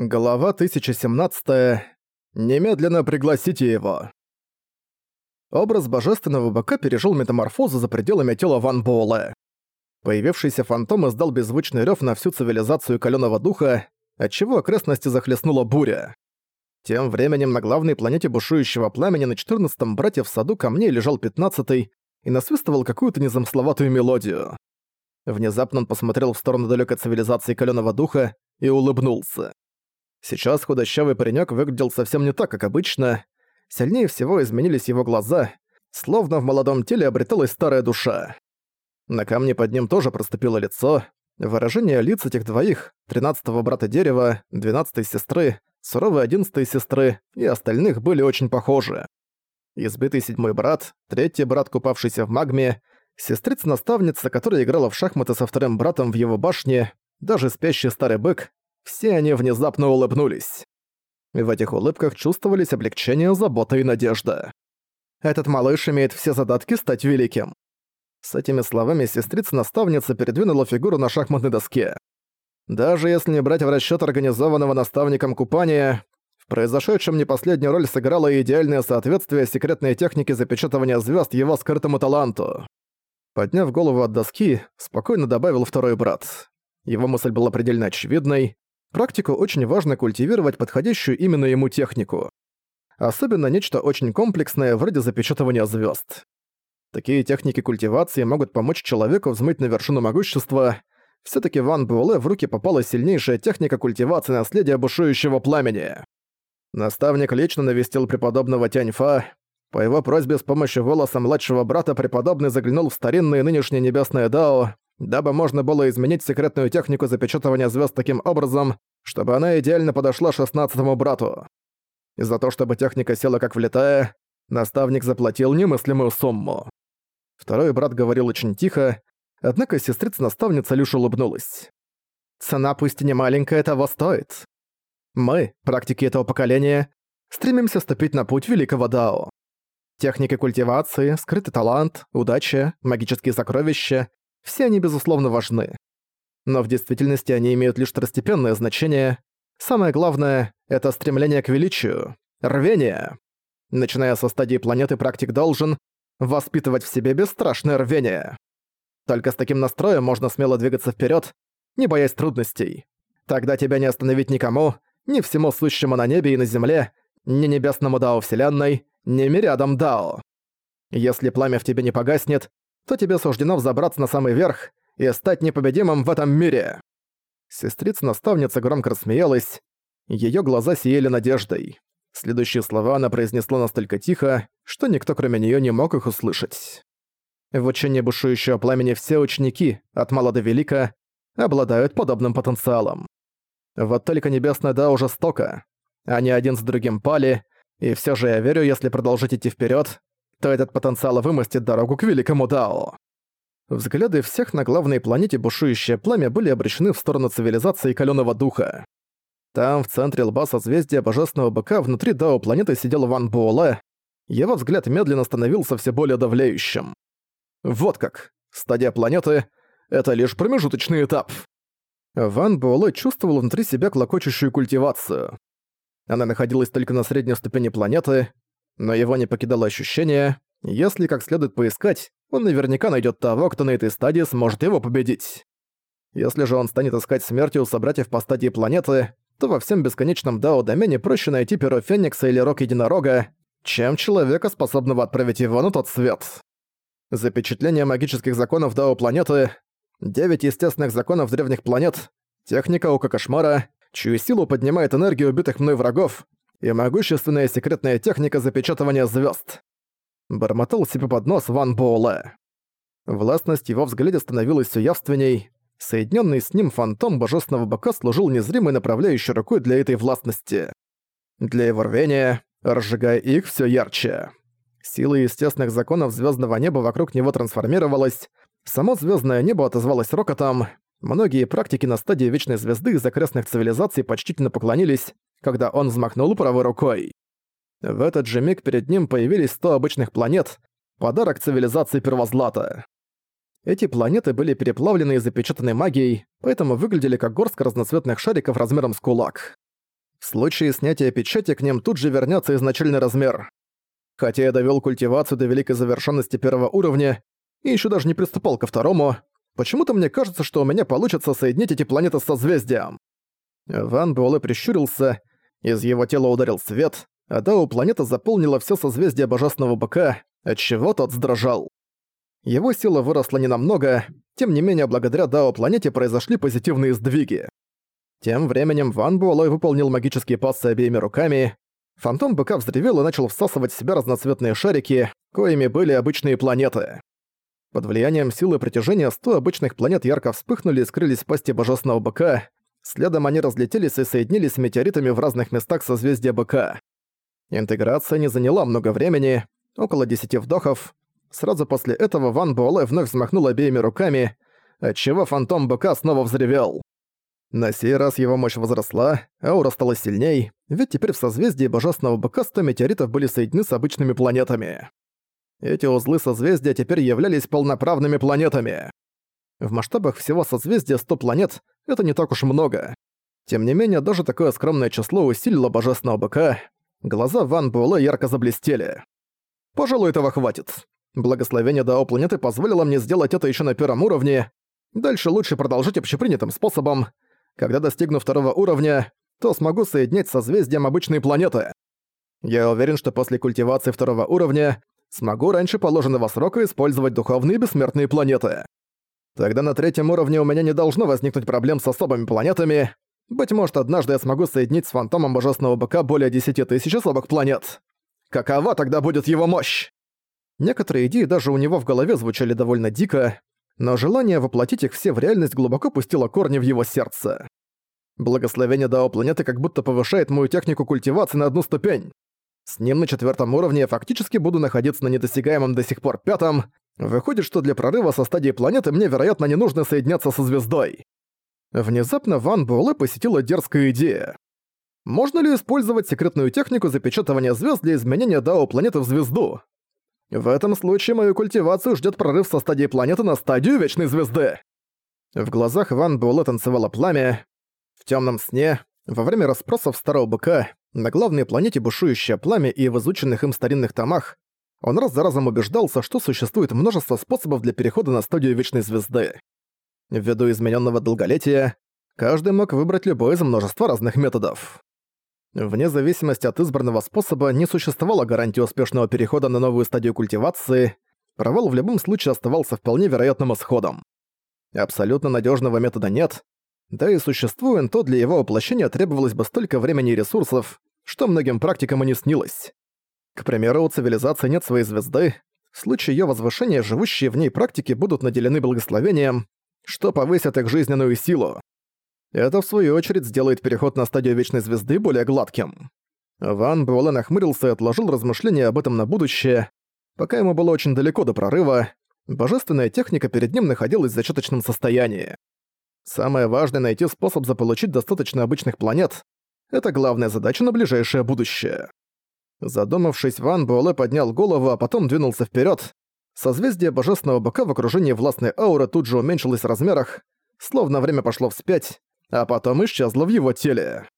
Глава 1017. Немедленно пригласите его. Образ божественного быка пережил метаморфозу за пределами тела Ван Буэлэ. Появившийся фантом издал беззвучный рёв на всю цивилизацию калёного духа, отчего окрестности захлестнула буря. Тем временем на главной планете бушующего пламени на 14-м брате в саду камней лежал 15-й и насвистывал какую-то незамысловатую мелодию. Внезапно он посмотрел в сторону далёкой цивилизации калёного духа и улыбнулся. Сейчас худощавый паренек выглядел совсем не так, как обычно. Сильнее всего изменились его глаза, словно в молодом теле обреталась старая душа. На камне под ним тоже проступило лицо. Выражение лиц этих двоих, тринадцатого брата дерева, двенадцатой сестры, суровой одиннадцатой сестры и остальных были очень похожи. Избитый седьмой брат, третий брат, купавшийся в магме, сестрица-наставница, которая играла в шахматы со вторым братом в его башне, даже спящий старый бык, все они внезапно улыбнулись. В этих улыбках чувствовались облегчение, забота и надежда. Этот малыш имеет все задатки стать великим. С этими словами сестрица-наставница передвинула фигуру на шахматной доске. Даже если не брать в расчёт организованного наставником купания, в произошедшем не последнюю роль сыграло идеальное соответствие секретной техники запечатывания звезд его скрытому таланту. Подняв голову от доски, спокойно добавил второй брат. Его мысль была предельно очевидной. Практику очень важно культивировать подходящую именно ему технику. Особенно нечто очень комплексное, вроде запечатывания звезд. Такие техники культивации могут помочь человеку взмыть на вершину могущества. все таки Ван Буэлэ в руки попала сильнейшая техника культивации наследия бушующего пламени. Наставник лично навестил преподобного Тяньфа. По его просьбе с помощью волоса младшего брата преподобный заглянул в старинное нынешнее небесное Дао, дабы можно было изменить секретную технику запечатывания звезд таким образом, чтобы она идеально подошла шестнадцатому брату. И за то, чтобы техника села как влетая, наставник заплатил немыслимую сумму. Второй брат говорил очень тихо, однако сестрица-наставница лишь улыбнулась. «Цена пусть и не маленькая, того стоит. Мы, практики этого поколения, стремимся ступить на путь великого Дао. Техника культивации, скрытый талант, удача, магические сокровища все они, безусловно, важны. Но в действительности они имеют лишь второстепенное значение. Самое главное — это стремление к величию, рвение. Начиная со стадии планеты, практик должен воспитывать в себе бесстрашное рвение. Только с таким настроем можно смело двигаться вперед, не боясь трудностей. Тогда тебя не остановить никому, ни всему сущему на небе и на земле, ни небесному Дао Вселенной, ни мириадам Дао. Если пламя в тебе не погаснет, то тебе суждено взобраться на самый верх и стать непобедимым в этом мире». Сестрица-наставница громко рассмеялась, её глаза сияли надеждой. Следующие слова она произнесла настолько тихо, что никто кроме неё не мог их услышать. В учении бушующего пламени все ученики, от мала до велика, обладают подобным потенциалом. Вот только небесная да уже стока. Они один с другим пали, и всё же я верю, если продолжить идти вперёд, то этот потенциал вымостит дорогу к великому Дао. Взгляды всех на главной планете бушующее пламя были обращены в сторону цивилизации Калёного Духа. Там, в центре лба созвездия Божественного Быка, внутри Дао планеты сидел Ван Буэлэ. Его взгляд медленно становился все более давляющим. Вот как. Стадия планеты — это лишь промежуточный этап. Ван Буэлэ чувствовал внутри себя клокочущую культивацию. Она находилась только на средней ступени планеты, но его не покидало ощущение, если как следует поискать, он наверняка найдет того, кто на этой стадии сможет его победить. Если же он станет искать смерти у собратьев по стадии планеты, то во всем бесконечном Дао-домене проще найти перо Феникса или Рог Единорога, чем человека, способного отправить его на тот свет. Запечатление магических законов Дао-планеты, девять естественных законов древних планет, техника Ока Кошмара, чью силу поднимает энергию убитых мной врагов, и могущественная секретная техника запечатывания звезд. Бормотал себе под нос Ван Боуле. Властность его взгляда становилась все явственней. Соединенный с ним фантом божественного бока служил незримой направляющей рукой для этой властности. Для его рвения, разжигая их все ярче. Сила естественных законов звездного неба вокруг него трансформировалась, само звездное небо отозвалось рокотом, многие практики на стадии Вечной Звезды из окрестных цивилизаций почтительно поклонились, когда он взмахнул правой рукой. В этот же миг перед ним появились сто обычных планет, подарок цивилизации Первозлата. Эти планеты были переплавлены и запечатаны магией, поэтому выглядели как горстка разноцветных шариков размером с кулак. В случае снятия печати к ним тут же вернется изначальный размер. Хотя я довел культивацию до великой завершенности первого уровня и еще даже не приступал ко второму, почему-то мне кажется, что у меня получится соединить эти планеты с созвездием. Ван Буэлэ прищурился, из его тела ударил свет, а Дао планета заполнила все созвездие божественного быка, отчего тот сдрожал. Его сила выросла ненамного, тем не менее благодаря Дао планете произошли позитивные сдвиги. Тем временем Ван Буэлэ выполнил магические пассы обеими руками, фантом быка взревел и начал всасывать в себя разноцветные шарики, коими были обычные планеты. Под влиянием силы притяжения сто обычных планет ярко вспыхнули и скрылись в пасти божественного быка, следом они разлетелись и соединились с метеоритами в разных местах созвездия быка. Интеграция не заняла много времени, около десяти вдохов. Сразу после этого Ван Буэлэ вновь взмахнул обеими руками, отчего фантом быка снова взревел. На сей раз его мощь возросла, аура стала сильней, ведь теперь в созвездии божественного быка 100 метеоритов были соединены с обычными планетами. Эти узлы созвездия теперь являлись полноправными планетами. В масштабах всего созвездия 100 планет — это не так уж много. Тем не менее, даже такое скромное число усилило божественного быка, Глаза Ван Буэлэ ярко заблестели. «Пожалуй, этого хватит. Благословение Дао планеты позволило мне сделать это еще на первом уровне. Дальше лучше продолжить общепринятым способом. Когда достигну второго уровня, то смогу соединять созвездием обычные планеты. Я уверен, что после культивации второго уровня смогу раньше положенного срока использовать духовные бессмертные планеты. Тогда на третьем уровне у меня не должно возникнуть проблем с особыми планетами, быть может, однажды я смогу соединить с фантомом божественного быка более десяти тысяч слабых планет. Какова тогда будет его мощь? Некоторые идеи даже у него в голове звучали довольно дико, но желание воплотить их все в реальность глубоко пустило корни в его сердце. Благословение Дао планеты как будто повышает мою технику культивации на одну ступень. С ним на четвертом уровне я фактически буду находиться на недосягаемом до сих пор пятом. Выходит, что для прорыва со стадии планеты мне, вероятно, не нужно соединяться со звездой. Внезапно Ван Буэлэ посетила дерзкая идея. Можно ли использовать секретную технику запечатывания звезд для изменения Дао планеты в звезду? В этом случае мою культивацию ждет прорыв со стадии планеты на стадию Вечной Звезды. В глазах Ван Буэлэ танцевало пламя. В темном сне, во время расспросов старого быка, на главной планете бушующее пламя и в изученных им старинных томах, он раз за разом убеждался, что существует множество способов для перехода на стадию Вечной Звезды. Ввиду измененного долголетия, каждый мог выбрать любой из множества разных методов. Вне зависимости от избранного способа не существовало гарантии успешного перехода на новую стадию культивации, провал в любом случае оставался вполне вероятным исходом. Абсолютно надежного метода нет, да и существует, то для его воплощения требовалось бы столько времени и ресурсов, что многим практикам и не снилось. К примеру, у цивилизации нет своей звезды, в случае её возвышения живущие в ней практики будут наделены благословением, что повысит их жизненную силу. Это, в свою очередь, сделает переход на стадию Вечной Звезды более гладким. Ван Буэлэ нахмурился и отложил размышления об этом на будущее. Пока ему было очень далеко до прорыва, божественная техника перед ним находилась в зачаточном состоянии. Самое важное — найти способ заполучить достаточно обычных планет. Это главная задача на ближайшее будущее. Задумавшись, Ван Буэлэ поднял голову, а потом двинулся вперед. Созвездие божественного быка в окружении властной ауры тут же уменьшилось в размерах, словно время пошло вспять, а потом исчезло в его теле.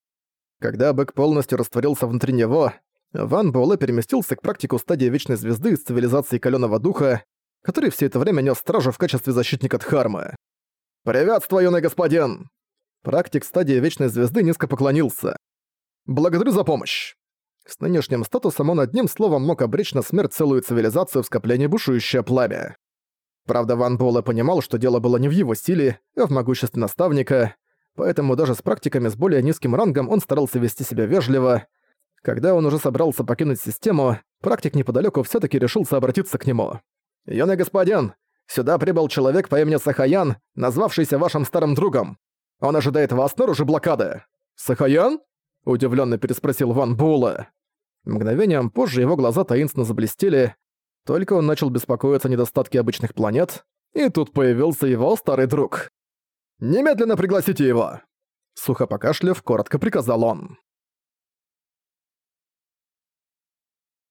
Когда бык полностью растворился внутри него, Ван Буэлэ переместился к практику стадии Вечной Звезды из цивилизации Калёного Духа, который все это время нес стражу в качестве защитника Дхармы. «Приветствую, юный господин!» Практик стадии Вечной Звезды низко поклонился. «Благодарю за помощь!» С нынешним статусом он одним словом мог обречь на смерть целую цивилизацию в скоплении бушующее пламя. Правда, Ван Буэлэ понимал, что дело было не в его силе, а в могуществе наставника, поэтому даже с практиками с более низким рангом он старался вести себя вежливо. Когда он уже собрался покинуть систему, практик неподалёку всё-таки решился обратиться к нему. «Юный господин, сюда прибыл человек по имени Сахаян, назвавшийся вашим старым другом. Он ожидает вас снаружи блокады». «Сахаян?» — удивлённо переспросил Ван Буэлэ. Мгновением позже его глаза таинственно заблестели, только он начал беспокоиться о недостатке обычных планет, и тут появился его старый друг. «Немедленно пригласите его!» Сухо покашляв, коротко приказал он.